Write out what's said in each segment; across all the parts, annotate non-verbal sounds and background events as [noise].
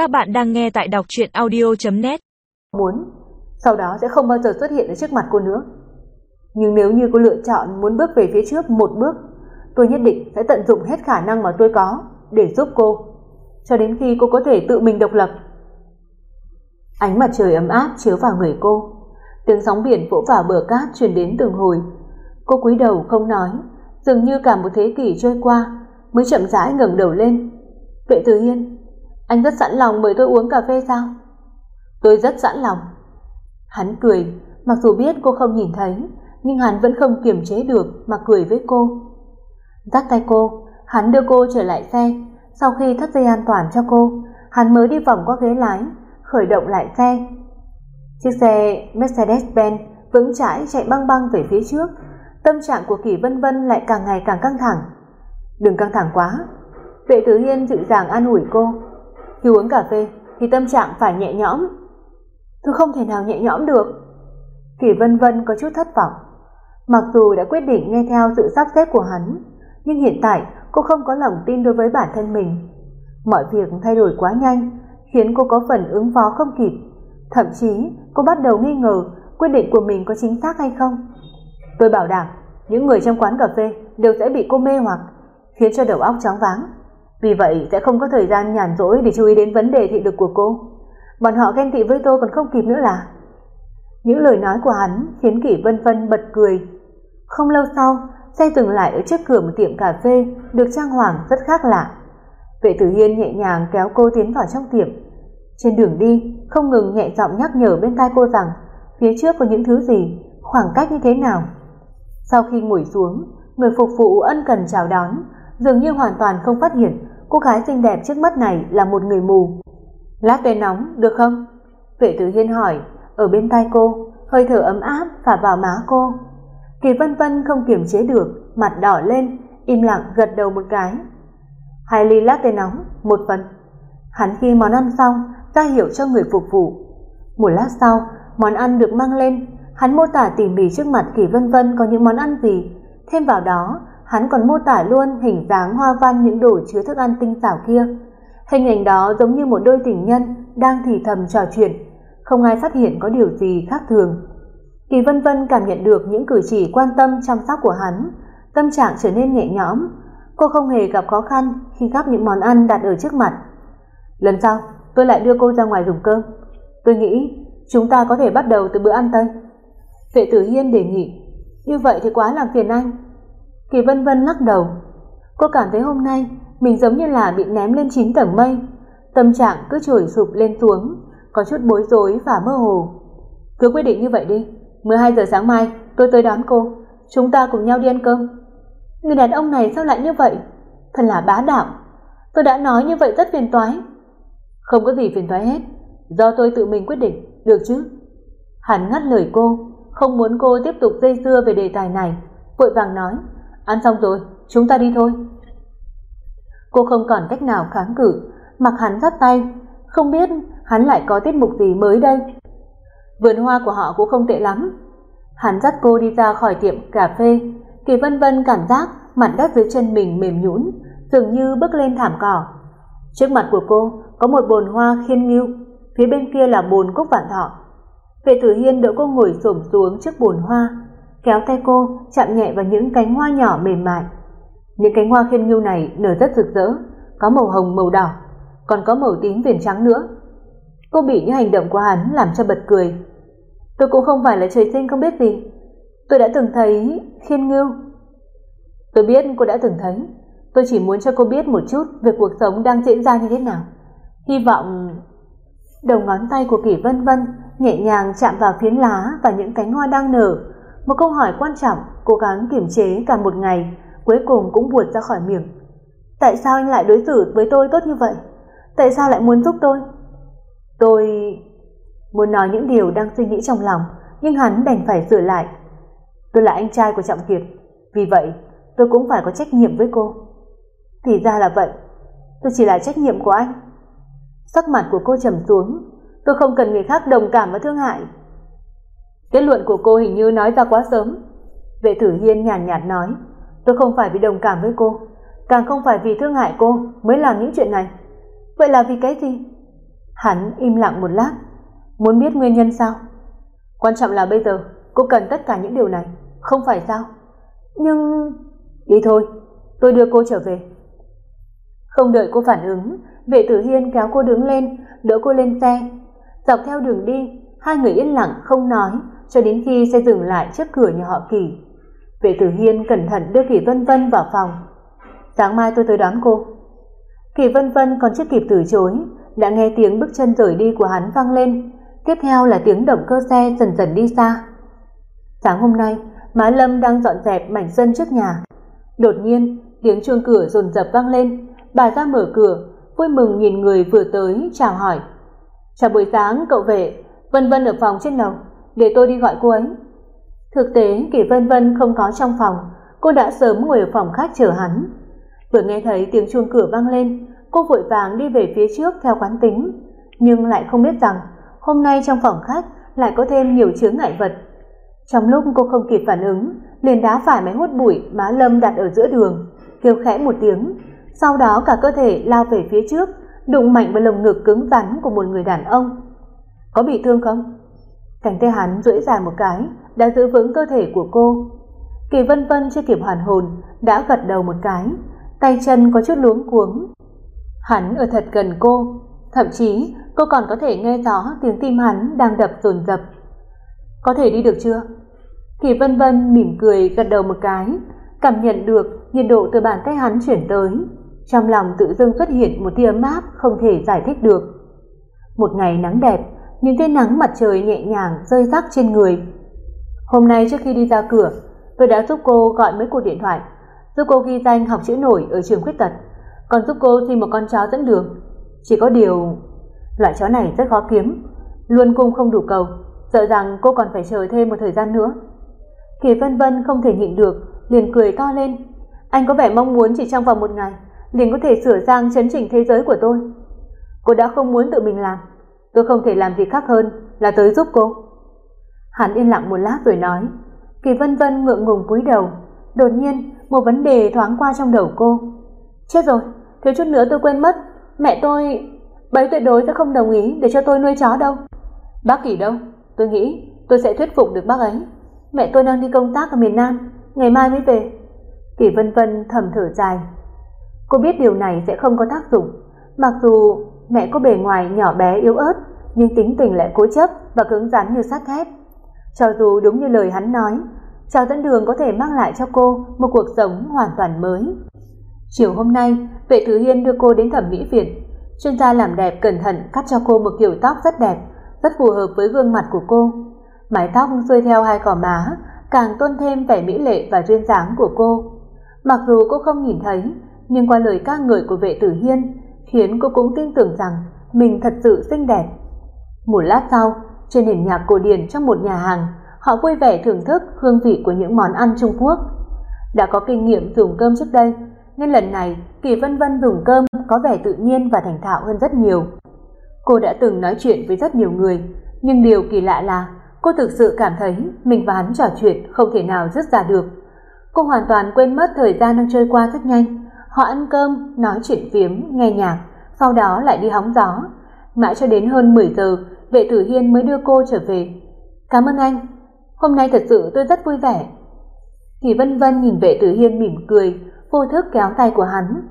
Các bạn đang nghe tại đọc truyện audio.net Muốn, sau đó sẽ không bao giờ xuất hiện ở trước mặt cô nữa. Nhưng nếu như cô lựa chọn muốn bước về phía trước một bước, tôi nhất định sẽ tận dụng hết khả năng mà tôi có để giúp cô, cho đến khi cô có thể tự mình độc lập. Ánh mặt trời ấm áp chiếu vào người cô, tiếng sóng biển vỗ vào bờ cát truyền đến từng hồi. Cô cúi đầu không nói, dường như cả một thế kỷ trôi qua mới chậm rãi ngẩng đầu lên. Vệ Tử Hiên, anh rất sẵn lòng mời tôi uống cà phê sao? Tôi rất sẵn lòng. Hắn cười, mặc dù biết cô không nhìn thấy, nhưng hắn vẫn không kiềm chế được mà cười với cô. Dắt tay cô, hắn đưa cô trở lại xe, sau khi thắt dây an toàn cho cô, hắn mới đi vòng qua ghế lái, khởi động lại xe. Chiếc xe Mercedes-Benz vững chãi chạy băng băng về phía trước, tâm trạng của Kỳ Vân Vân lại càng ngày càng căng thẳng. "Đừng căng thẳng quá." Vệ Tử Hiên dịu dàng an ủi cô. "Khi uống cà phê thì tâm trạng phải nhẹ nhõm." "Tôi không thể nào nhẹ nhõm được." Kỳ Vân Vân có chút thất vọng. Mặc dù đã quyết định nghe theo sự sắp xếp của hắn, nhưng hiện tại cô không có lòng tin đối với bản thân mình. Mọi việc thay đổi quá nhanh, khiến cô có phần ứng phó không kịp. Thậm chí, cô bắt đầu nghi ngờ quyết định của mình có chính xác hay không. Tôi bảo đảm, những người trong quán cà phê đều sẽ bị cô mê hoặc, khiến cho đầu óc chóng váng. Vì vậy sẽ không có thời gian nhàn rỗi để chú ý đến vấn đề thị lực của cô. Bọn họ ghen tị với tôi còn không kịp nữa là. Những lời nói của hắn khiến Kỷ Vân Vân bật cười. Không lâu sau, xe dừng lại ở trước cửa một tiệm cà phê được trang hoàng rất khác lạ. Vệ Tử Hiên nhẹ nhàng kéo cô tiến vào trong tiệm. Trên đường đi, không ngừng nhẹ giọng nhắc nhở bên tai cô rằng phía trước có những thứ gì, khoảng cách như thế nào. Sau khi ngồi xuống, người phục vụ ân cần chào đón, dường như hoàn toàn không phát hiện cô gái xinh đẹp trước mắt này là một người mù. Lát "Latte nóng được không?" Vệ Tử Hiên hỏi, ở bên tai cô, hơi thở ấm áp phả vào má cô. Kỳ Vân Vân không kiềm chế được, mặt đỏ lên, im lặng gật đầu một cái. Hai ly latte nóng, một phần. Hắn khi món ăn xong, ra hiệu cho người phục vụ. Một lát sau, món ăn được mang lên, hắn mô tả tỉ mỉ trước mặt Kỳ Vân Vân có những món ăn gì, thêm vào đó, hắn còn mô tả luôn hình dáng hoa văn những đồ chứa thức ăn tinh xảo kia. Hình ảnh đó giống như một đôi tình nhân đang thì thầm trò chuyện, không ai phát hiện có điều gì khác thường. Kỳ Vân Vân cảm nhận được những cử chỉ quan tâm chăm sóc của hắn, tâm trạng trở nên nhẹ nhõm. Cô không hề gặp khó khăn khi gắp những món ăn đặt ở trước mặt. Lần sau, tôi lại đưa cô ra ngoài dùng cơm. Tôi nghĩ chúng ta có thể bắt đầu từ bữa ăn Tây. Vệ Tử Hiên đề nghị, như vậy thì quá làm phiền anh. Kỳ Vân Vân lắc đầu. Cô cảm thấy hôm nay mình giống như là bị ném lên chín tầng mây, tâm trạng cứ trồi sụp lên xuống, có chút bối rối và mơ hồ. Cứ quyết định như vậy đi, 12 giờ sáng mai tôi tới đón cô, chúng ta cùng nhau đi ăn cơm. Người đàn ông này sao lại như vậy? Thật là bá đạo. Tôi đã nói như vậy rất phiền toái. Không có gì phiền toái hết, do tôi tự mình quyết định, được chứ? Hắn ngắt lời cô, không muốn cô tiếp tục dây dưa về đề tài này, vội vàng nói, ăn xong rồi, chúng ta đi thôi. Cô không còn cách nào kháng cự, mặc hắn dắt tay, không biết hắn lại có tiết mục gì mới đây. Vườn hoa của họ cũng không tệ lắm. Hắn dắt cô đi ra khỏi tiệm cà phê, Kỳ Vân Vân cảm giác mặt đất dưới chân mình mềm nhũn, dường như bước lên thảm cỏ. Trước mặt của cô có một bồn hoa khiên ngưu, phía bên kia là bồn cúc vạn thọ. Vệ Tử Hiên đỡ cô ngồi xổm xuống trước bồn hoa, kéo tay cô chạm nhẹ vào những cánh hoa nhỏ mềm mại. Những cánh hoa khiên ngưu này nở rất rực rỡ, có màu hồng màu đỏ, còn có màu tím viền trắng nữa. Cô bị những hành động của hắn làm cho bật cười. Tôi cũng không phải là trời sinh không biết gì. Tôi đã từng thấy khiên ngưu. Tôi biết cô đã từng thấy. Tôi chỉ muốn cho cô biết một chút về cuộc sống đang diễn ra như thế nào. Hy vọng... Đầu ngón tay của Kỷ Vân Vân nhẹ nhàng chạm vào phiến lá và những cánh hoa đang nở. Một câu hỏi quan trọng, cố gắng kiềm chế cả một ngày, cuối cùng cũng buột ra khỏi miệng. Tại sao anh lại đối xử với tôi tốt như vậy? Tại sao lại muốn giúp tôi? Tôi muốn nói những điều đang suy nghĩ trong lòng, nhưng hắn đành phải sửa lại. Tôi là anh trai của Trọng Kiệt, vì vậy tôi cũng phải có trách nhiệm với cô. Thì ra là vậy, tôi chỉ là trách nhiệm của anh. Sắc mặt của cô trầm xuống, tôi không cần người khác đồng cảm và thương hại. Kết luận của cô hình như nói ra quá sớm. Vệ tử hiên nhàn nhạt nói, tôi không phải vì đồng cảm với cô, càng không phải vì thương hại cô mới làm những chuyện này. Vậy là vì cái gì? Hắn im lặng một lát, muốn biết nguyên nhân sao? Quan trọng là bây giờ cô cần tất cả những điều này, không phải sao? Nhưng... Đi thôi, tôi đưa cô trở về. Không đợi cô phản ứng, vệ tử hiên kéo cô đứng lên, đỡ cô lên xe. Dọc theo đường đi, hai người yên lặng không nói cho đến khi xe dừng lại trước cửa nhà họ Kỳ. Vệ tử hiên cẩn thận đưa Kỳ Vân Vân vào phòng. Sáng mai tôi tới đón cô. Kỳ Vân Vân còn chưa kịp từ chối, đã nghe tiếng bước chân rời đi của hắn vang lên, tiếp theo là tiếng động cơ xe dần dần đi xa. Sáng hôm nay, Má Lâm đang dọn dẹp mảnh sân trước nhà. Đột nhiên, tiếng chuông cửa dồn dập vang lên, bà ra mở cửa, vui mừng nhìn người vừa tới chào hỏi. "Chào buổi sáng cậu vệ, Vân Vân ở phòng trên lầu, để tôi đi gọi cô ấy." Thực tế, Kỳ Vân Vân không có trong phòng, cô đã sớm ngồi ở phòng khách chờ hắn. Vừa nghe thấy tiếng chuông cửa vang lên, cô vội vàng đi về phía trước theo quán tính, nhưng lại không biết rằng hôm nay trong phòng khách lại có thêm nhiều chướng ngại vật. Trong lúc cô không kịp phản ứng, liền đá phải máy hút bụi má Lâm đặt ở giữa đường, kêu khẽ một tiếng, sau đó cả cơ thể lao về phía trước, đụng mạnh vào lồng ngực cứng rắn của một người đàn ông. Có bị thương không? Cánh tay hắn duỗi dài một cái, đã giữ vững cơ thể của cô. Kỳ Vân Vân chưa kịp hoàn hồn, đã gật đầu một cái, tay chân có chút luống cuống. Hắn ở thật gần cô, thậm chí cô còn có thể nghe rõ tiếng tim hắn đang đập dồn dập. Có thể đi được chưa? Kỳ Vân Vân mỉm cười gật đầu một cái, cảm nhận được nhiệt độ từ bàn tay hắn chuyển tới, trong lòng tự dưng xuất hiện một tia ấm áp không thể giải thích được. Một ngày nắng đẹp, những tia nắng mặt trời nhẹ nhàng rơi rắc trên người. Hôm nay trước khi đi ra cửa, tôi đã giúp cô gọi mấy cuộc điện thoại, giúp cô ghi danh học chữ nổi ở trường khuyết tật, còn giúp cô xin một con chó dẫn đường. Chỉ có điều, loại chó này rất khó kiếm, luôn cung không đủ cầu, sợ rằng cô còn phải chờ thêm một thời gian nữa. Kỳ Vân Vân không thể nhịn được, liền cười to lên. Anh có vẻ mong muốn chỉ trong vòng một ngày liền có thể sửa sang chấn chỉnh thế giới của tôi. Cô đã không muốn tự mình làm, tôi không thể làm gì khác hơn là tới giúp cô. Hắn yên lặng một lát rồi nói, Kỳ Vân Vân ngượng ngùng cúi đầu, đột nhiên một vấn đề thoáng qua trong đầu cô. Chết rồi, thiếu chút nữa tôi quên mất, mẹ tôi bấy tuyệt đối sẽ không đồng ý để cho tôi nuôi chó đâu. Bác Kỳ đâu? Tôi nghĩ tôi sẽ thuyết phục được bác ấy. Mẹ tôi đang đi công tác ở miền Nam, ngày mai mới về. Kỳ Vân Vân thầm thở dài. Cô biết điều này sẽ không có tác dụng, mặc dù mẹ có bề ngoài nhỏ bé yếu ớt, nhưng tính tình lại cố chấp và cứng rắn như sắt thép. Cho dù đúng như lời hắn nói, chào tấn đường có thể mang lại cho cô một cuộc sống hoàn toàn mới. Chiều hôm nay, Vệ Thứ Hiên đưa cô đến thẩm mỹ viện. Chuyên gia làm đẹp cẩn thận cắt cho cô một kiểu tóc rất đẹp, rất phù hợp với gương mặt của cô. Mái tóc xuôi theo hai gò má, càng tôn thêm vẻ mỹ lệ và duyên dáng của cô. Mặc dù cô không nhìn thấy, nhưng qua lời ca ngợi của vệ tử hiên, khiến cô cũng tin tưởng rằng mình thật sự xinh đẹp. Một lát sau, trên nền nhạc cổ điển trong một nhà hàng, họ vui vẻ thưởng thức hương vị của những món ăn Trung Quốc. Đã có kinh nghiệm dùng cơm trước đây, nên lần này Kỳ Vân Vân dùng cơm có vẻ tự nhiên và thành thạo hơn rất nhiều. Cô đã từng nói chuyện với rất nhiều người, nhưng điều kỳ lạ là cô thực sự cảm thấy mình và hắn trò chuyện không thể nào dứt ra được. Cô hoàn toàn quên mất thời gian đang trôi qua rất nhanh, Họ ăn cơm, nói chuyện phiếm, nghe nhạc, sau đó lại đi hóng gió. Mãi cho đến hơn 10 giờ, vệ tử Hiên mới đưa cô trở về. Cảm ơn anh, hôm nay thật sự tôi rất vui vẻ. Kỳ Vân Vân nhìn vệ tử Hiên mỉm cười, vô thức kéo tay của hắn.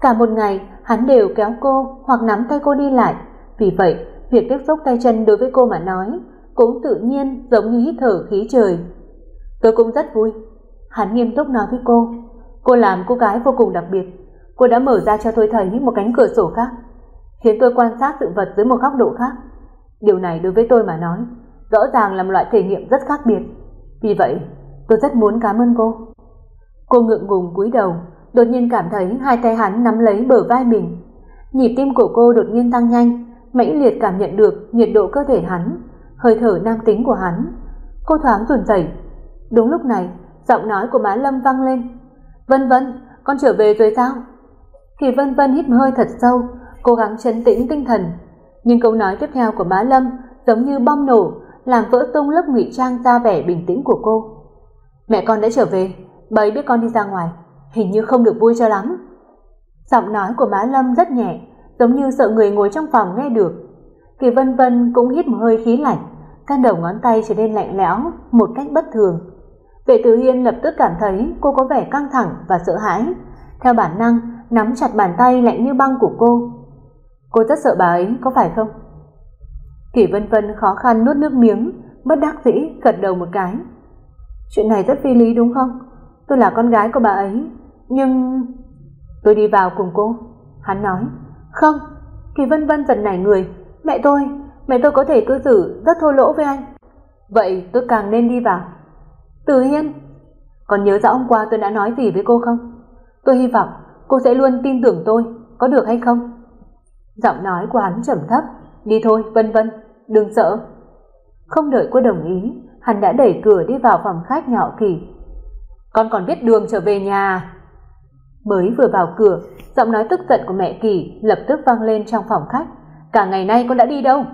Cả một ngày, hắn đều kéo cô hoặc nắm tay cô đi lại. Vì vậy, việc tiếp xúc tay chân đối với cô mà nói, cũng tự nhiên giống như hít thở khí trời. Tôi cũng rất vui. Hắn nghiêm túc nói với cô, Cô làm cô gái vô cùng đặc biệt. Cô đã mở ra cho tôi thấy một cánh cửa sổ khác, khiến tôi quan sát sự vật dưới một góc độ khác. Điều này đối với tôi mà nói, rõ ràng là một loại thể nghiệm rất khác biệt. Vì vậy, tôi rất muốn cảm ơn cô. Cô ngượng ngùng cúi đầu, đột nhiên cảm thấy hai tay hắn nắm lấy bờ vai mình. Nhịp tim của cô đột nhiên tăng nhanh, mãnh liệt cảm nhận được nhiệt độ cơ thể hắn, hơi thở nam tính của hắn. Cô thoáng run rẩy. Đúng lúc này, giọng nói của Má Lâm vang lên. Vân Vân, con trở về rồi sao? Thì Vân Vân hít một hơi thật sâu, cố gắng trấn tĩnh tinh thần, nhưng câu nói tiếp theo của Bá Lâm giống như bom nổ, làm vỡ tung lớp ngụy trang ra vẻ bình tĩnh của cô. Mẹ con đã trở về, bấy biết con đi ra ngoài, hình như không được vui cho lắm. Giọng nói của Bá Lâm rất nhẹ, giống như sợ người ngồi trong phòng nghe được. Kỳ Vân Vân cũng hít một hơi khí lạnh, căn đầu ngón tay trở nên lạnh lẽo một cách bất thường. Vệ Tử Hiên lập tức cảm thấy cô có vẻ căng thẳng và sợ hãi, theo bản năng nắm chặt bàn tay lạnh như băng của cô. Cô rất sợ bà ấy, có phải không? Kỷ Vân Vân khó khăn nuốt nước miếng, bất đắc dĩ gật đầu một cái. Chuyện này rất phi lý đúng không? Tôi là con gái của bà ấy, nhưng tôi đi vào cùng cô. Hắn nói, không. Kỳ Vân Vân giật nảy người, mẹ tôi, mẹ tôi có thể cư xử rất thô lỗ với anh. Vậy tôi càng nên đi vào. Từ Hiên, còn nhớ rõ hôm qua tôi đã nói gì với cô không? Tôi hy vọng cô sẽ luôn tin tưởng tôi, có được hay không? Giọng nói của hắn trầm thấp, đi thôi, Vân Vân, đừng sợ. Không đợi cô đồng ý, hắn đã đẩy cửa đi vào phòng khách nhỏ kỳ. Con còn biết đường trở về nhà. Mới vừa vào cửa, giọng nói tức giận của mẹ Kỳ lập tức vang lên trong phòng khách. Cả ngày nay con đã đi đâu?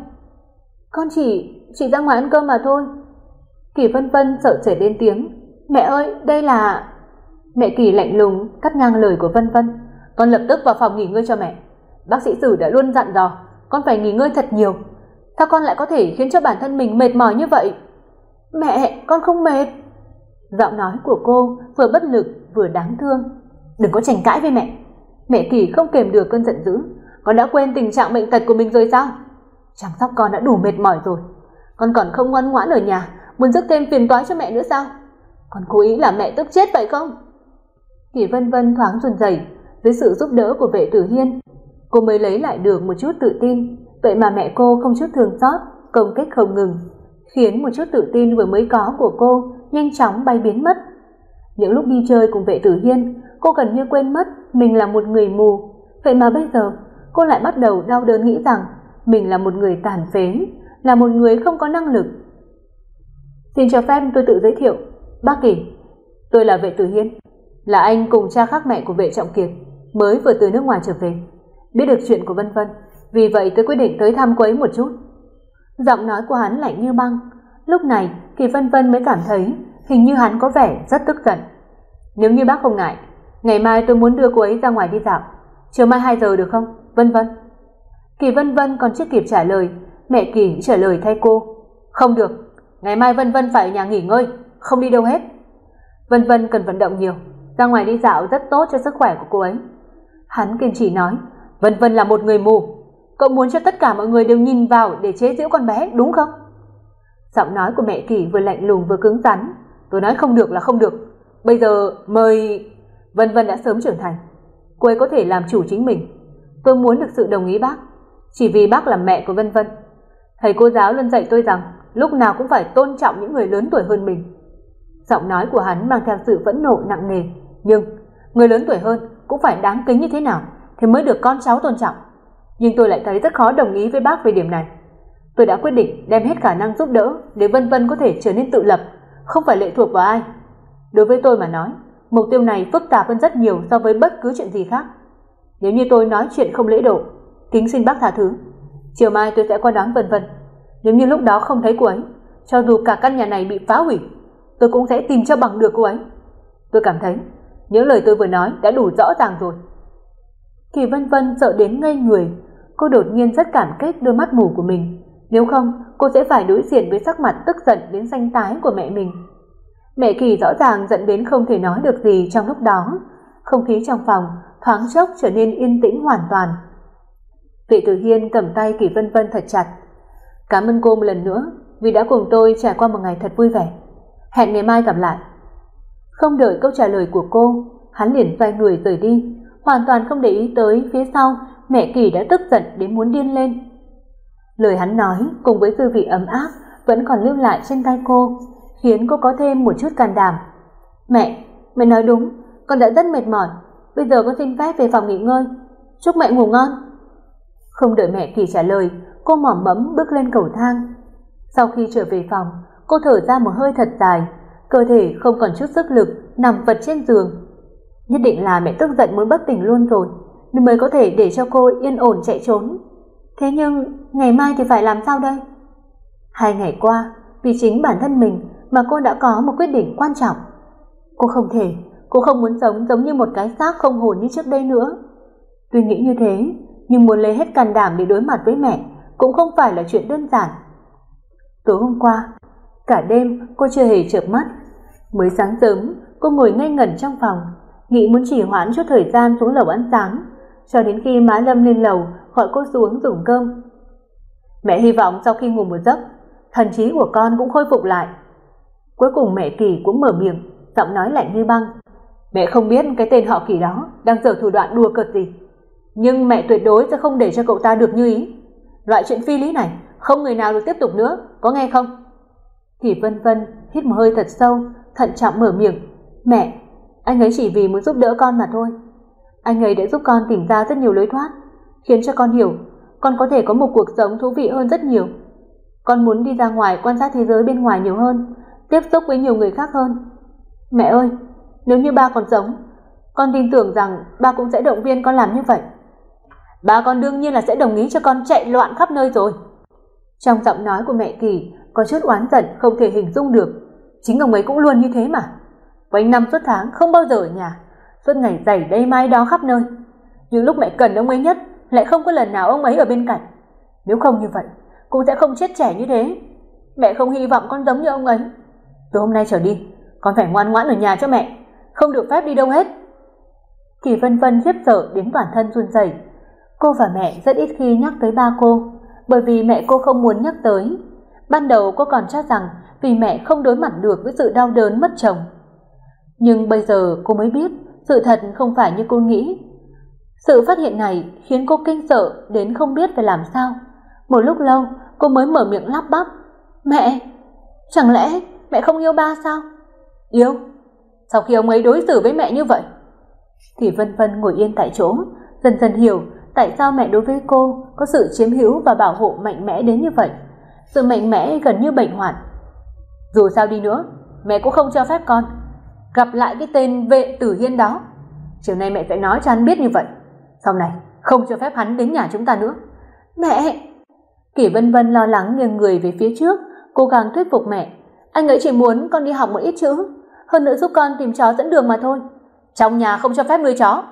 Con chỉ, chỉ ra ngoài ăn cơm mà thôi. Kỳ Vân Vân sợ trẻ lên tiếng. Mẹ ơi, đây là... Mẹ Kỳ lạnh lùng cắt ngang lời của Vân Vân. Con lập tức vào phòng nghỉ ngơi cho mẹ. Bác sĩ Sử đã luôn dặn dò, con phải nghỉ ngơi thật nhiều. Sao con lại có thể khiến cho bản thân mình mệt mỏi như vậy? Mẹ, con không mệt. Giọng nói của cô vừa bất lực vừa đáng thương. Đừng có tranh cãi với mẹ. Mẹ Kỳ không kềm được cơn giận dữ. Con đã quên tình trạng bệnh tật của mình rồi sao? Chăm sóc con đã đủ mệt mỏi rồi. Con còn không ngoan ngoãn ở nhà, muốn rước thêm phiền toái cho mẹ nữa sao? còn cố ý làm mẹ tức chết vậy không? Kỳ Vân Vân thoáng run rẩy, với sự giúp đỡ của vệ tử hiên, cô mới lấy lại được một chút tự tin. Vậy mà mẹ cô không chút thương xót, công kích không ngừng, khiến một chút tự tin vừa mới có của cô nhanh chóng bay biến mất. Những lúc đi chơi cùng vệ tử hiên, cô gần như quên mất mình là một người mù. Vậy mà bây giờ, cô lại bắt đầu đau đớn nghĩ rằng mình là một người tàn phế, là một người không có năng lực. Xin cho phép tôi tự giới thiệu, bác Kỳ, tôi là vệ tử hiên, là anh cùng cha khác mẹ của vệ trọng kiệt, mới vừa từ nước ngoài trở về. Biết được chuyện của Vân Vân, vì vậy tôi quyết định tới thăm cô ấy một chút. Giọng nói của hắn lạnh như băng, lúc này Kỳ Vân Vân mới cảm thấy hình như hắn có vẻ rất tức giận. Nếu như bác không ngại, ngày mai tôi muốn đưa cô ấy ra ngoài đi dạo, chiều mai 2 giờ được không? Vân Vân. Kỳ Vân Vân còn chưa kịp trả lời, mẹ Kỳ trả lời thay cô. Không được, ngày mai Vân Vân phải ở nhà nghỉ ngơi, không đi đâu hết. Vân Vân cần vận động nhiều, ra ngoài đi dạo rất tốt cho sức khỏe của cô ấy. Hắn kiên trì nói, Vân Vân là một người mù, cậu muốn cho tất cả mọi người đều nhìn vào để chế giễu con bé, đúng không? Giọng nói của mẹ Kỳ vừa lạnh lùng vừa cứng rắn, tôi nói không được là không được. Bây giờ mời Vân Vân đã sớm trưởng thành, cô ấy có thể làm chủ chính mình. Tôi muốn được sự đồng ý bác, chỉ vì bác là mẹ của Vân Vân. Thầy cô giáo luôn dạy tôi rằng lúc nào cũng phải tôn trọng những người lớn tuổi hơn mình. Giọng nói của hắn mang theo sự phẫn nộ nặng nề, nhưng người lớn tuổi hơn cũng phải đáng kính như thế nào thì mới được con cháu tôn trọng. Nhưng tôi lại thấy rất khó đồng ý với bác về điểm này. Tôi đã quyết định đem hết khả năng giúp đỡ để Vân Vân có thể trở nên tự lập, không phải lệ thuộc vào ai. Đối với tôi mà nói, mục tiêu này phức tạp hơn rất nhiều so với bất cứ chuyện gì khác. Nếu như tôi nói chuyện không lễ độ, kính xin bác tha thứ. Chiều mai tôi sẽ qua đón Vân Vân. Nếu như lúc đó không thấy cô ấy, cho dù cả căn nhà này bị phá hủy, tôi cũng sẽ tìm cho bằng được cô ấy. Tôi cảm thấy những lời tôi vừa nói đã đủ rõ ràng rồi. Kỳ Vân Vân sợ đến ngây người, cô đột nhiên rất cảm kích đôi mắt mù của mình, nếu không cô sẽ phải đối diện với sắc mặt tức giận đến xanh tái của mẹ mình. Mẹ Kỳ rõ ràng giận đến không thể nói được gì trong lúc đó, không khí trong phòng thoáng chốc trở nên yên tĩnh hoàn toàn. Vị Tử Hiên cầm tay Kỳ Vân Vân thật chặt. Cảm ơn cô một lần nữa vì đã cùng tôi trải qua một ngày thật vui vẻ. Hẹn ngày mai gặp lại. Không đợi câu trả lời của cô, hắn liền xoay người rời đi, hoàn toàn không để ý tới phía sau mẹ Kỳ đã tức giận đến muốn điên lên. Lời hắn nói cùng với dư vị ấm áp vẫn còn lưu lại trên tay cô, khiến cô có thêm một chút can đảm. Mẹ, mẹ nói đúng, con đã rất mệt mỏi, bây giờ con xin phép về phòng nghỉ ngơi. Chúc mẹ ngủ ngon. Không đợi mẹ Kỳ trả lời, cô mỏm mẫm bước lên cầu thang. Sau khi trở về phòng, cô thở ra một hơi thật dài, cơ thể không còn chút sức lực, nằm vật trên giường. Nhất định là mẹ tức giận muốn bất tỉnh luôn rồi, nên mới có thể để cho cô yên ổn chạy trốn. Thế nhưng, ngày mai thì phải làm sao đây? Hai ngày qua, vì chính bản thân mình mà cô đã có một quyết định quan trọng. Cô không thể, cô không muốn sống giống như một cái xác không hồn như trước đây nữa. Tuy nghĩ như thế, nhưng muốn lấy hết can đảm để đối mặt với mẹ, cũng không phải là chuyện đơn giản. Tối hôm qua, cả đêm cô chưa hề chợp mắt. Mới sáng sớm, cô ngồi ngây ngẩn trong phòng, nghĩ muốn trì hoãn chút thời gian xuống lầu ăn sáng, cho đến khi má Lâm lên lầu gọi cô xuống dùng cơm. Mẹ hy vọng sau khi ngủ một giấc, thần trí của con cũng khôi phục lại. Cuối cùng mẹ Kỳ cũng mở miệng, giọng nói lạnh như băng. Mẹ không biết cái tên họ Kỳ đó đang giở thủ đoạn đùa cợt gì, nhưng mẹ tuyệt đối sẽ không để cho cậu ta được như ý. Loại chuyện phi lý này không người nào được tiếp tục nữa, có nghe không? Kỳ Vân Vân hít một hơi thật sâu, thận trọng mở miệng, "Mẹ, anh ấy chỉ vì muốn giúp đỡ con mà thôi. Anh ấy đã giúp con tìm ra rất nhiều lối thoát, khiến cho con hiểu con có thể có một cuộc sống thú vị hơn rất nhiều. Con muốn đi ra ngoài quan sát thế giới bên ngoài nhiều hơn, tiếp xúc với nhiều người khác hơn. Mẹ ơi, nếu như ba còn sống, con tin tưởng rằng ba cũng sẽ động viên con làm như vậy. Ba con đương nhiên là sẽ đồng ý cho con chạy loạn khắp nơi rồi." Trong giọng nói của mẹ Kỳ có chút oán giận không thể hình dung được, chính ông ấy cũng luôn như thế mà. Quanh năm suốt tháng không bao giờ ở nhà, suốt ngày giày đây mai đó khắp nơi. Nhưng lúc mẹ cần ông ấy nhất, lại không có lần nào ông ấy ở bên cạnh. Nếu không như vậy, cũng sẽ không chết trẻ như thế. Mẹ không hy vọng con giống như ông ấy. Từ hôm nay trở đi, con phải ngoan ngoãn ở nhà cho mẹ, không được phép đi đâu hết. Kỳ Vân Vân khiếp sợ đến toàn thân run rẩy. Cô và mẹ rất ít khi nhắc tới ba cô, bởi vì mẹ cô không muốn nhắc tới. Ban đầu cô còn cho rằng vì mẹ không đối mặt được với sự đau đớn mất chồng. Nhưng bây giờ cô mới biết, sự thật không phải như cô nghĩ. Sự phát hiện này khiến cô kinh sợ đến không biết phải làm sao. Một lúc lâu, cô mới mở miệng lắp bắp, "Mẹ, chẳng lẽ mẹ không yêu ba sao?" "Yêu? Sau khi ông ấy đối xử với mẹ như vậy?" Thì Vân Vân ngồi yên tại chỗ, dần dần hiểu tại sao mẹ đối với cô có sự chiếm hữu và bảo hộ mạnh mẽ đến như vậy. Sự mạnh mẽ gần như bệnh hoạn. Dù sao đi nữa, mẹ cũng không cho phép con gặp lại cái tên vệ tử hiên đó. Chiều nay mẹ sẽ nói cho hắn biết như vậy. Sau này không cho phép hắn đến nhà chúng ta nữa. Mẹ! Kỷ Vân Vân lo lắng nghiêng người về phía trước, cố gắng thuyết phục mẹ. Anh ấy chỉ muốn con đi học một ít chữ, hơn nữa giúp con tìm chó dẫn đường mà thôi. Trong nhà không cho phép nuôi chó.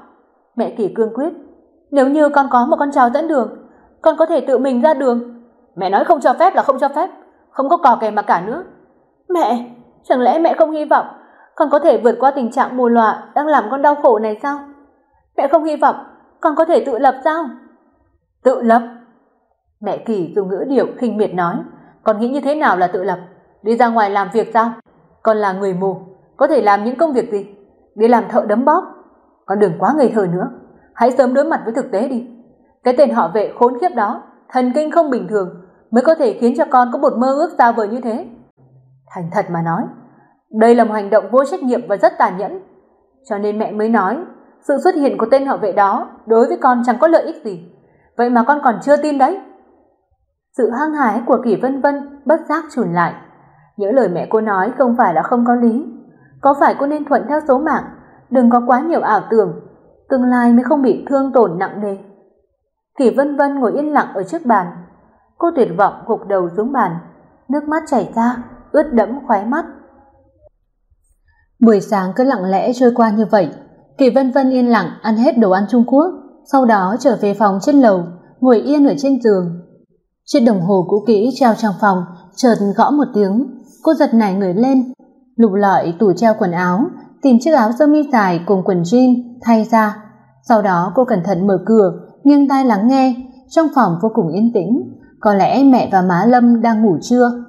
Mẹ Kỷ cương quyết. Nếu như con có một con chó dẫn đường, con có thể tự mình ra đường. Mẹ nói không cho phép là không cho phép, không có cò kè mà cả nữa. Mẹ, chẳng lẽ mẹ không hy vọng con có thể vượt qua tình trạng mù lòa đang làm con đau khổ này sao? Mẹ không hy vọng con có thể tự lập sao? Tự lập? Mẹ Kỳ dùng ngữ điệu khinh miệt nói, con nghĩ như thế nào là tự lập? Đi ra ngoài làm việc sao? Con là người mù, có thể làm những công việc gì? Đi làm thợ đấm bóp? Con đừng quá ngây thơ nữa, hãy sớm đối mặt với thực tế đi. Cái tên họ vệ khốn kiếp đó, thần kinh không bình thường, mới có thể khiến cho con có một mơ ước xa vời như thế. Thành thật mà nói, đây là một hành động vô trách nhiệm và rất tàn nhẫn. Cho nên mẹ mới nói, sự xuất hiện của tên họ vệ đó đối với con chẳng có lợi ích gì. Vậy mà con còn chưa tin đấy. Sự hăng hái của Kỷ Vân Vân bất giác chùn lại. Những lời mẹ cô nói không phải là không có lý. Có phải cô nên thuận theo số mạng, đừng có quá nhiều ảo tưởng, tương lai mới không bị thương tổn nặng nề. Kỳ Vân Vân ngồi yên lặng ở trước bàn. Cô tuyệt vọng gục đầu xuống bàn, nước mắt chảy ra, ướt đẫm khóe mắt. Buổi sáng cứ lặng lẽ trôi qua như vậy, Kỳ Vân Vân yên lặng ăn hết đồ ăn Trung Quốc, sau đó trở về phòng trên lầu, ngồi yên ở trên giường. Chiếc đồng hồ cũ kỹ treo trong phòng chợt gõ một tiếng, cô giật nảy người lên, lục lọi tủ treo quần áo, tìm chiếc áo sơ mi dài cùng quần jean thay ra. Sau đó cô cẩn thận mở cửa, nghiêng tai lắng nghe, trong phòng vô cùng yên tĩnh, có lẽ mẹ và má Lâm đang ngủ trưa.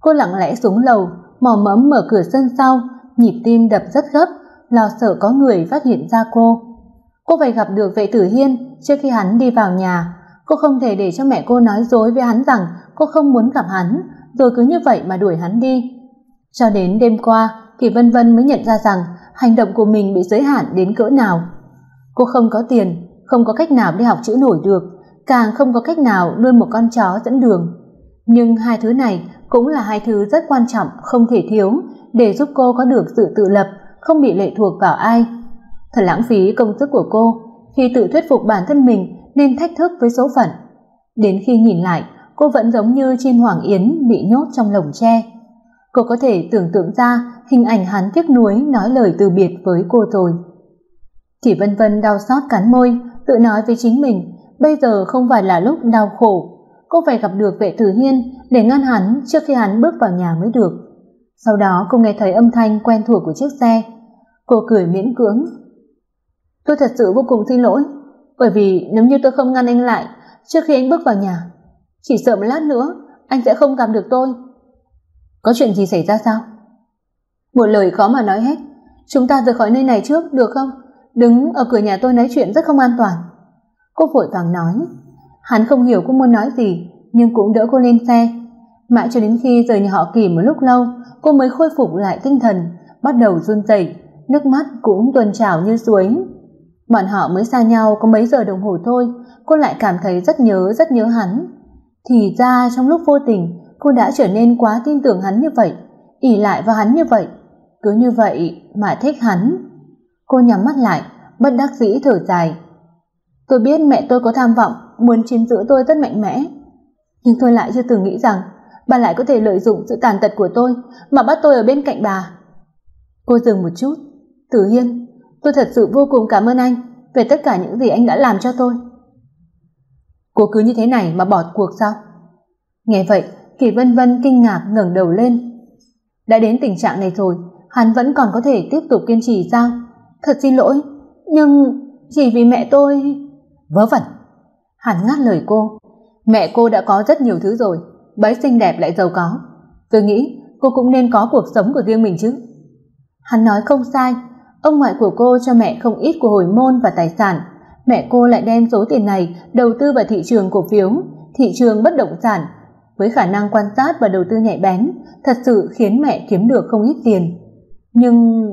Cô lặng lẽ xuống lầu, mò mẫm mở cửa sân sau, nhịp tim đập rất gấp, lo sợ có người phát hiện ra cô. Cô phải gặp được vệ tử Hiên trước khi hắn đi vào nhà. Cô không thể để cho mẹ cô nói dối với hắn rằng cô không muốn gặp hắn, rồi cứ như vậy mà đuổi hắn đi. Cho đến đêm qua, Kỳ Vân Vân mới nhận ra rằng hành động của mình bị giới hạn đến cỡ nào. Cô không có tiền, không có cách nào đi học chữ nổi được, càng không có cách nào nuôi một con chó dẫn đường. Nhưng hai thứ này cũng là hai thứ rất quan trọng không thể thiếu để giúp cô có được sự tự lập, không bị lệ thuộc vào ai. Thật lãng phí công sức của cô khi tự thuyết phục bản thân mình nên thách thức với số phận. Đến khi nhìn lại, cô vẫn giống như chim hoàng yến bị nhốt trong lồng tre. Cô có thể tưởng tượng ra hình ảnh hắn tiếc nuối nói lời từ biệt với cô rồi. Chỉ Vân Vân đau xót cắn môi, tự nói với chính mình, bây giờ không phải là lúc đau khổ, cô phải gặp được vệ tử hiên để ngăn hắn trước khi hắn bước vào nhà mới được. Sau đó cô nghe thấy âm thanh quen thuộc của chiếc xe. Cô cười miễn cưỡng. Tôi thật sự vô cùng xin lỗi bởi vì nếu như tôi không ngăn anh lại trước khi anh bước vào nhà chỉ sợ một lát nữa anh sẽ không gặp được tôi có chuyện gì xảy ra sao? Một lời khó mà nói hết. Chúng ta rời khỏi nơi này trước, được không? Đứng ở cửa nhà tôi nói chuyện rất không an toàn. Cô vội vàng nói. Hắn không hiểu cô muốn nói gì, nhưng cũng đỡ cô lên xe. Mãi cho đến khi rời nhà họ kỳ một lúc lâu, cô mới khôi phục lại tinh thần, bắt đầu run rẩy, nước mắt cũng tuôn trào như suối. Bọn họ mới xa nhau có mấy giờ đồng hồ thôi, cô lại cảm thấy rất nhớ rất nhớ hắn. Thì ra trong lúc vô tình cô đã trở nên quá tin tưởng hắn như vậy ỉ lại vào hắn như vậy. Cứ như vậy mà thích hắn. Cô nhắm mắt lại, bất đắc dĩ thở dài. Tôi biết mẹ tôi có tham vọng, muốn chiếm giữ tôi rất mạnh mẽ. Nhưng tôi lại chưa từng nghĩ rằng bà lại có thể lợi dụng sự tàn tật của tôi mà bắt tôi ở bên cạnh bà. Cô dừng một chút. Tử hiên tôi thật sự vô cùng cảm ơn anh về tất cả những gì anh đã làm cho tôi. Cô cứ như thế này mà bỏ cuộc sao? Nghe vậy kỳ vân vân kinh ngạc ngẩng đầu lên. Đã đến tình trạng này rồi, hắn vẫn còn có thể tiếp tục kiên trì sao? Thật xin lỗi, nhưng chỉ vì mẹ tôi. Vớ vẩn. Hắn ngắt lời cô. Mẹ cô đã có rất nhiều thứ rồi, bấy xinh đẹp lại giàu có. Tôi nghĩ cô cũng nên có cuộc sống của riêng mình chứ. Hắn nói không sai, ông ngoại của cô cho mẹ không ít của hồi môn và tài sản. Mẹ cô lại đem số tiền này đầu tư vào thị trường cổ phiếu. Thị trường bất động sản với khả năng quan sát và đầu tư nhạy bén, thật sự khiến mẹ kiếm được không ít tiền. Nhưng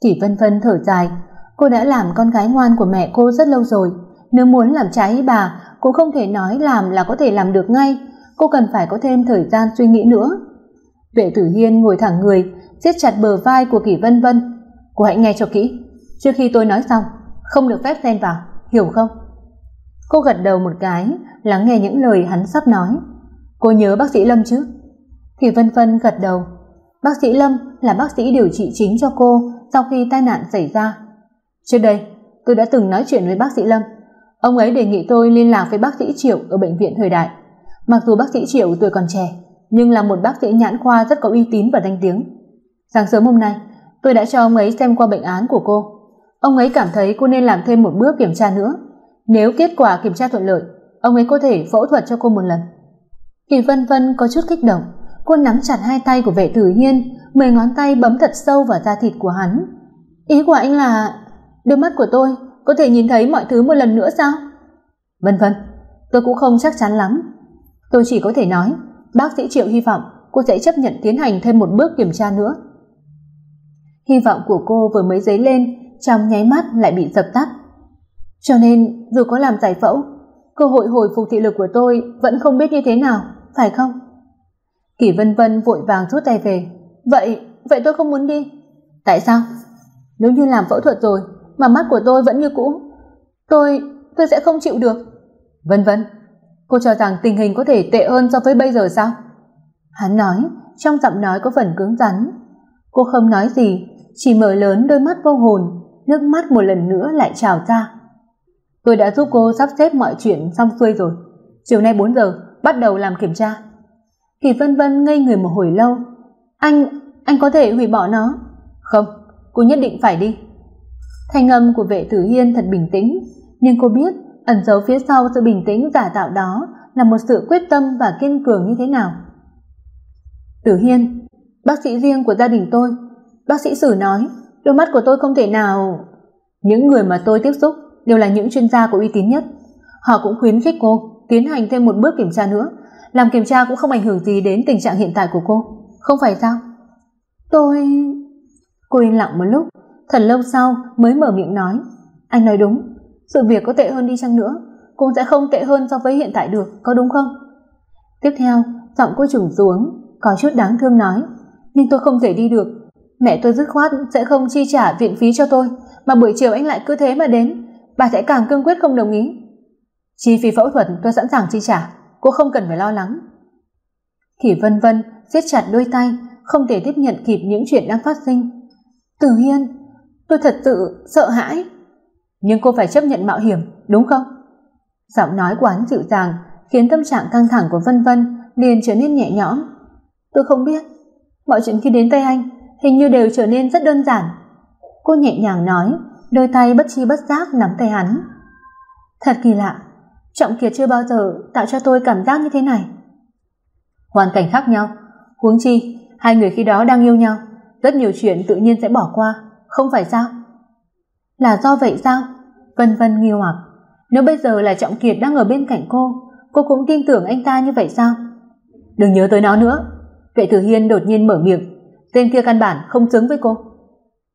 kỷ vân vân thở dài, cô đã làm con gái ngoan của mẹ cô rất lâu rồi. Nếu muốn làm trái ý bà, cô không thể nói làm là có thể làm được ngay. Cô cần phải có thêm thời gian suy nghĩ nữa. Vệ tử hiên ngồi thẳng người, siết chặt bờ vai của kỷ vân vân. Cô hãy nghe cho kỹ. Trước khi tôi nói xong, không được phép xen vào, hiểu không? Cô gật đầu một cái, lắng nghe những lời hắn sắp nói cô nhớ bác sĩ lâm chứ? Thì vân vân gật đầu. Bác sĩ lâm là bác sĩ điều trị chính cho cô sau khi tai nạn xảy ra. Trước đây, tôi đã từng nói chuyện với bác sĩ lâm. Ông ấy đề nghị tôi liên lạc với bác sĩ triệu ở bệnh viện thời đại. Mặc dù bác sĩ triệu tuổi còn trẻ, nhưng là một bác sĩ nhãn khoa rất có uy tín và danh tiếng. Sáng sớm hôm nay, tôi đã cho ông ấy xem qua bệnh án của cô. Ông ấy cảm thấy cô nên làm thêm một bước kiểm tra nữa. Nếu kết quả kiểm tra thuận lợi, ông ấy có thể phẫu thuật cho cô một lần kỳ vân vân có chút kích động. Cô nắm chặt hai tay của vệ tử hiên, mười ngón tay bấm thật sâu vào da thịt của hắn. Ý của anh là, đôi mắt của tôi có thể nhìn thấy mọi thứ một lần nữa sao? Vân vân, tôi cũng không chắc chắn lắm. Tôi chỉ có thể nói, bác sĩ triệu hy vọng cô sẽ chấp nhận tiến hành thêm một bước kiểm tra nữa. Hy vọng của cô vừa mới dấy lên, trong nháy mắt lại bị dập tắt. Cho nên, dù có làm giải phẫu cơ hội hồi phục thị lực của tôi vẫn không biết như thế nào, phải không? Kỷ vân vân vội vàng rút tay về. Vậy vậy tôi không muốn đi. Tại sao? Nếu như làm phẫu thuật rồi, mà mắt của tôi vẫn như cũ, tôi tôi sẽ không chịu được. Vân vân, cô cho rằng tình hình có thể tệ hơn so với bây giờ sao? Hắn nói, trong giọng nói có phần cứng rắn. Cô không nói gì, chỉ mở lớn đôi mắt vô hồn, nước mắt một lần nữa lại trào ra tôi đã giúp cô sắp xếp mọi chuyện xong xuôi rồi. Chiều nay bốn giờ, bắt đầu làm kiểm tra. Kỳ vân vân ngây người một hồi lâu. Anh anh có thể hủy bỏ nó? Không, cô nhất định phải đi. Thanh âm của vệ tử hiên thật bình tĩnh, nhưng cô biết ẩn giấu phía sau sự bình tĩnh giả tạo đó là một sự quyết tâm và kiên cường như thế nào. Tử hiên, bác sĩ riêng của gia đình tôi. Bác sĩ sử nói, đôi mắt của tôi không thể nào những người mà tôi tiếp xúc đều là những chuyên gia có uy tín nhất. Họ cũng khuyến khích cô tiến hành thêm một bước kiểm tra nữa. Làm kiểm tra cũng không ảnh hưởng gì đến tình trạng hiện tại của cô. Không phải sao? Tôi cô yên lặng một lúc. Thật lâu sau mới mở miệng nói. Anh nói đúng. Sự việc có tệ hơn đi chăng nữa, cũng sẽ không tệ hơn so với hiện tại được, có đúng không? Tiếp theo, giọng cô trùng xuống, có chút đáng thương nói. Nhưng tôi không thể đi được. Mẹ tôi dứt khoát sẽ không chi trả viện phí cho tôi, mà buổi chiều anh lại cứ thế mà đến bà sẽ càng cương quyết không đồng ý. Chi phí phẫu thuật tôi sẵn sàng chi trả cô không cần phải lo lắng. Kỷ vân vân siết chặt đôi tay không thể tiếp nhận kịp những chuyện đang phát sinh. Từ hiên tôi thật sự sợ hãi. Nhưng cô phải chấp nhận mạo hiểm đúng không? Giọng nói của hắn dịu dàng khiến tâm trạng căng thẳng của Vân Vân liền trở nên nhẹ nhõm. Tôi không biết, mọi chuyện khi đến tay anh hình như đều trở nên rất đơn giản. Cô nhẹ nhàng nói, đôi tay bất chi bất giác nắm tay hắn. Thật kỳ lạ, Trọng Kiệt chưa bao giờ tạo cho tôi cảm giác như thế này. Hoàn cảnh khác nhau, huống chi hai người khi đó đang yêu nhau, rất nhiều chuyện tự nhiên sẽ bỏ qua, không phải sao? Là do vậy sao? Vân Vân nghi hoặc, nếu bây giờ là Trọng Kiệt đang ở bên cạnh cô, cô cũng tin tưởng anh ta như vậy sao? Đừng nhớ tới nó nữa. Vệ Tử Hiên đột nhiên mở miệng, tên kia căn bản không xứng với cô.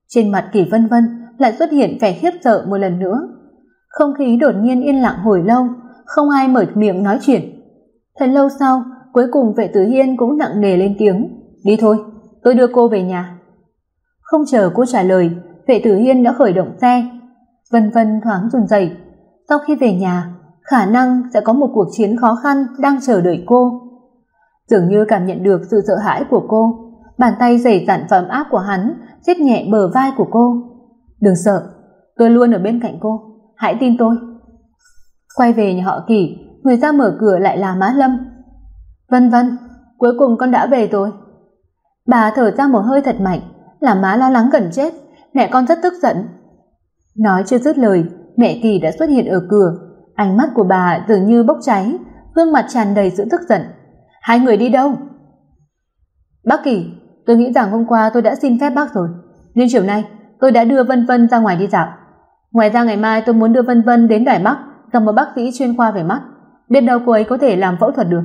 Trên mặt Kỳ Vân Vân lại xuất hiện vẻ khiếp sợ một lần nữa. Không khí đột nhiên yên lặng hồi lâu, không ai mở miệng nói chuyện. Thật lâu sau, cuối cùng Vệ Tử Hiên cũng nặng nề lên tiếng, "Đi thôi, tôi đưa cô về nhà." Không chờ cô trả lời, Vệ Tử Hiên đã khởi động xe. Vân Vân thoáng run rẩy. Sau khi về nhà, khả năng sẽ có một cuộc chiến khó khăn đang chờ đợi cô. Dường như cảm nhận được sự sợ hãi của cô, bàn tay dày dặn và ấm áp của hắn siết nhẹ bờ vai của cô. "Đừng sợ, tôi luôn ở bên cạnh cô, hãy tin tôi." Quay về nhà họ Kỳ, người ra mở cửa lại là Má Lâm. "Vân Vân, cuối cùng con đã về rồi." Bà thở ra một hơi thật mạnh, làm má lo lắng gần chết, mẹ con rất tức giận. Nói chưa dứt lời, mẹ Kỳ đã xuất hiện ở cửa, ánh mắt của bà dường như bốc cháy, gương mặt tràn đầy sự tức giận. "Hai người đi đâu?" "Bác Kỳ, tôi nghĩ rằng hôm qua tôi đã xin phép bác rồi, nên chiều nay tôi đã đưa Vân Vân ra ngoài đi dạo. Ngoài ra ngày mai tôi muốn đưa Vân Vân đến Đài Bắc gặp một bác sĩ chuyên khoa về mắt, biết đâu cô ấy có thể làm phẫu thuật được."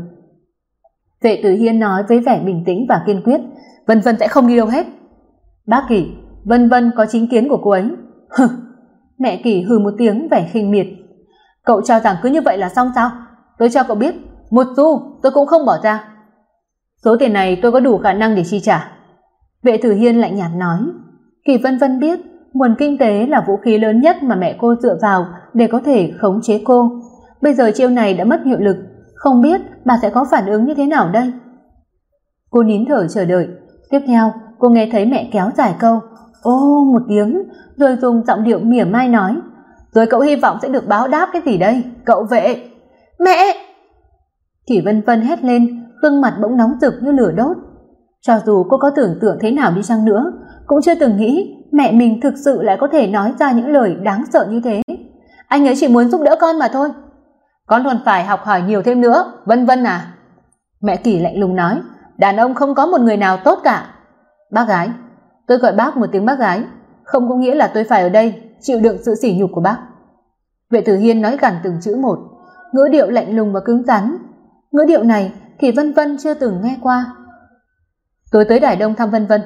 Vệ Tử Hiên nói với vẻ bình tĩnh và kiên quyết, "Vân Vân sẽ không đi đâu hết." "Bác Kỳ, Vân Vân có chính kiến của cô ấy." [laughs] Hừ. Mẹ Kỳ hừ một tiếng vẻ khinh miệt. "Cậu cho rằng cứ như vậy là xong sao? Tôi cho cậu biết, một xu tôi cũng không bỏ ra. Số tiền này tôi có đủ khả năng để chi trả." Vệ Tử Hiên lạnh nhạt nói. Kỳ Vân Vân biết, nguồn kinh tế là vũ khí lớn nhất mà mẹ cô dựa vào để có thể khống chế cô. Bây giờ chiêu này đã mất hiệu lực, không biết bà sẽ có phản ứng như thế nào đây. Cô nín thở chờ đợi, tiếp theo cô nghe thấy mẹ kéo dài câu ô một tiếng rồi dùng giọng điệu mỉa mai nói rồi cậu hy vọng sẽ được báo đáp cái gì đây cậu vệ mẹ kỷ vân vân hét lên gương mặt bỗng nóng rực như lửa đốt cho dù cô có tưởng tượng thế nào đi chăng nữa cũng chưa từng nghĩ mẹ mình thực sự lại có thể nói ra những lời đáng sợ như thế. Anh ấy chỉ muốn giúp đỡ con mà thôi. Con còn phải học hỏi nhiều thêm nữa, vân vân à. Mẹ kỳ lạnh lùng nói, đàn ông không có một người nào tốt cả. Bác gái, tôi gọi bác một tiếng bác gái, không có nghĩa là tôi phải ở đây chịu đựng sự sỉ nhục của bác. Vệ tử hiên nói gằn từng chữ một, ngữ điệu lạnh lùng và cứng rắn. Ngữ điệu này thì vân vân chưa từng nghe qua. Tôi tới đài đông thăm vân vân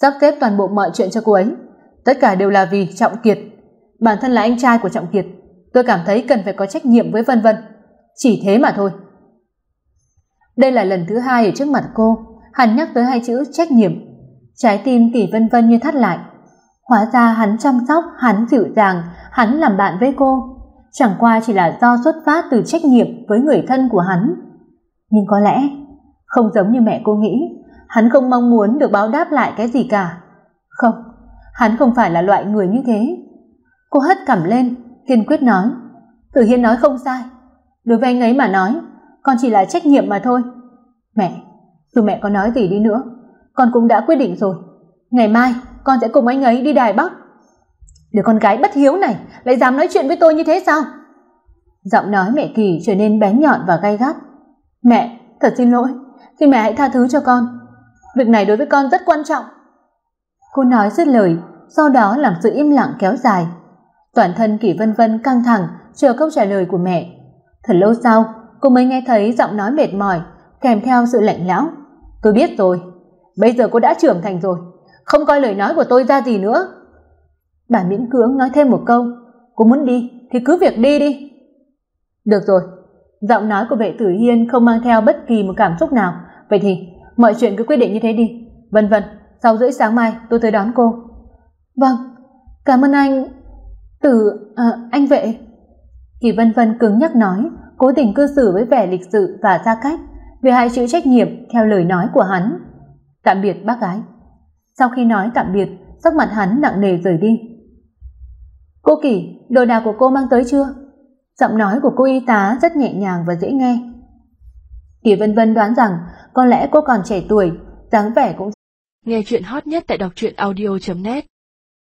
sắp xếp toàn bộ mọi chuyện cho cô ấy. Tất cả đều là vì trọng kiệt. Bản thân là anh trai của trọng kiệt. Tôi cảm thấy cần phải có trách nhiệm với vân vân. Chỉ thế mà thôi. Đây là lần thứ hai ở trước mặt cô. Hắn nhắc tới hai chữ trách nhiệm. Trái tim tỷ vân vân như thắt lại. Hóa ra hắn chăm sóc, hắn dịu dàng, hắn làm bạn với cô. Chẳng qua chỉ là do xuất phát từ trách nhiệm với người thân của hắn. Nhưng có lẽ, không giống như mẹ cô nghĩ hắn không mong muốn được báo đáp lại cái gì cả. Không, hắn không phải là loại người như thế. Cô hất cằm lên, kiên quyết nói "Từ hiên nói không sai. Đối với anh ấy mà nói, con chỉ là trách nhiệm mà thôi. Mẹ, dù mẹ có nói gì đi nữa, con cũng đã quyết định rồi. Ngày mai, con sẽ cùng anh ấy đi đài bắc. Đứa con gái bất hiếu này, lại dám nói chuyện với tôi như thế sao? Giọng nói mẹ kỳ trở nên bén nhọn và gay gắt. Mẹ, thật xin lỗi. Xin mẹ hãy tha thứ cho con việc này đối với con rất quan trọng. Cô nói dứt lời, sau đó làm sự im lặng kéo dài. Toàn thân kỷ vân vân căng thẳng, chờ câu trả lời của mẹ. Thật lâu sau, cô mới nghe thấy giọng nói mệt mỏi, kèm theo sự lạnh lẽo. Tôi biết rồi. Bây giờ cô đã trưởng thành rồi. Không coi lời nói của tôi ra gì nữa. Bà miễn cưỡng nói thêm một câu. Cô muốn đi, thì cứ việc đi đi. Được rồi. Giọng nói của vệ tử hiên không mang theo bất kỳ một cảm xúc nào. Vậy thì mọi chuyện cứ quyết định như thế đi. Vân vân sau rưỡi sáng mai tôi tới đón cô. Vâng cảm ơn anh. Từ à, anh vệ. Kỳ vân vân cứng nhắc nói cố tình cư xử với vẻ lịch sự và xa cách về hai chữ trách nhiệm theo lời nói của hắn. Tạm biệt bác gái. Sau khi nói tạm biệt sắc mặt hắn nặng nề rời đi. Cô Kỳ, đồ đạc của cô mang tới chưa? Giọng nói của cô y tá rất nhẹ nhàng và dễ nghe. Kỳ Vân Vân đoán rằng có lẽ cô còn trẻ tuổi, dáng vẻ cũng Nghe chuyện hot nhất tại đọc truyện audio.net